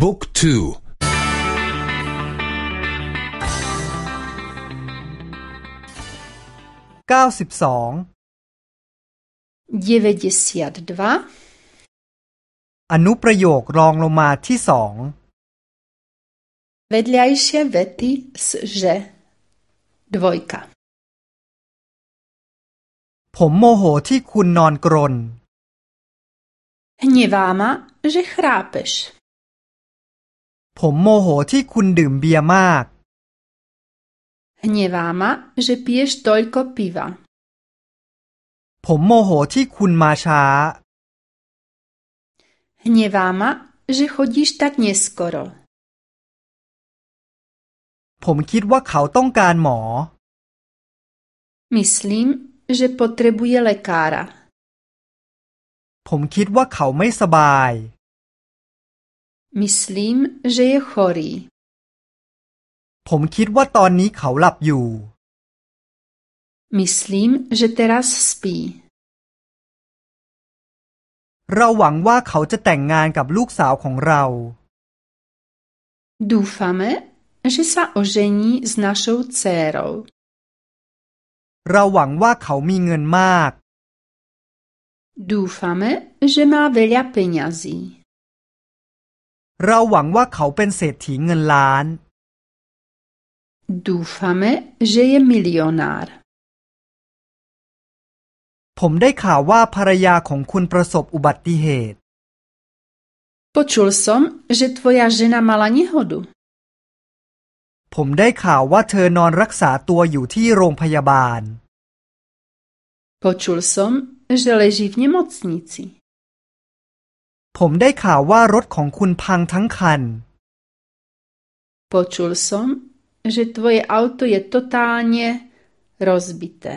บุ๊กทูเก้าสิบสองอนุประโยครองลงมาที่สอง Vedľajšie vety s že dvojka ผมโมโหที่คุณนอนกรน Hnevá ma, že chrápeš. ผมโมโหที่คุณดื่มเบียร์มาก Hnevá ma, že piješ toľko piva. ผมโมโหที่คุณมาช้า Hnevá ma, že chodíš tak neskoro. ผมคิดว่าเขาต้องการหมอ Myslím, že potrebuje lekára. ผมคิดว่าเขาไม่สบาย Myslím, že je chorý. ผมคิดว่าตอนนี้เขาหลับอยู่ Myslím, že teraz spí. เราหวังว่าเขาจะแต่งงานกับลูกสาวของเรา Dúfame, že sa ožení s našou dcérou. เราหวังว่าเขามีเงินมาก Dúfame, že má veľa peňazí. เราหวังว่าเขาเป็นเศรษฐีเงินล้าน Dúfame, že je milionár. ผมได้ข่าวว่าภรรยาของคุณประสบอุบัติเหตุ Počul som, že tvoja žena mala nehodu. ผมได้ข่าวว่าเธอนอนรักษาตัวอยู่ที่โรงพยาบาล Počul som, že leží v nemocnici. ผมได้ข่าวว่ารถของคุณพังทั้งคัน Počul som, že tvoje auto je totálne rozbité.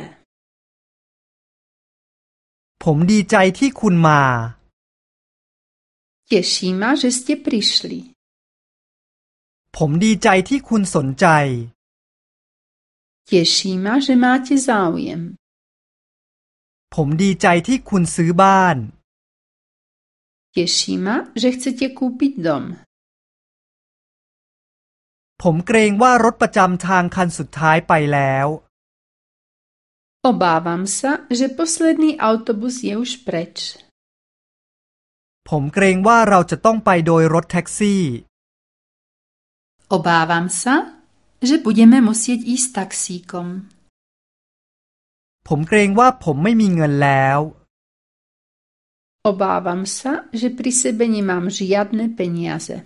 ผมดีใจที่คุณมา Teší ma, že ste prišli. ผมดีใจที่คุณสนใจ Teší ma, že máte záujem. ผมดีใจที่คุณซื้อบ้าน Teší ma, že chcete kúpiť dom. ผมเกรงว่ารถประจำทางคันสุดท้ายไปแล้ว Obávam sa, že posledný autobus je už preč. ผมเกรงว่าเราจะต้องไปโดยรถแท็กซี่ Obávam sa, že budeme musieť ísť taxíkom. ผมเกรงว่าผมไม่มีเงินแล้ว Obávam sa, že pri sebe nemám žiadne peniaze.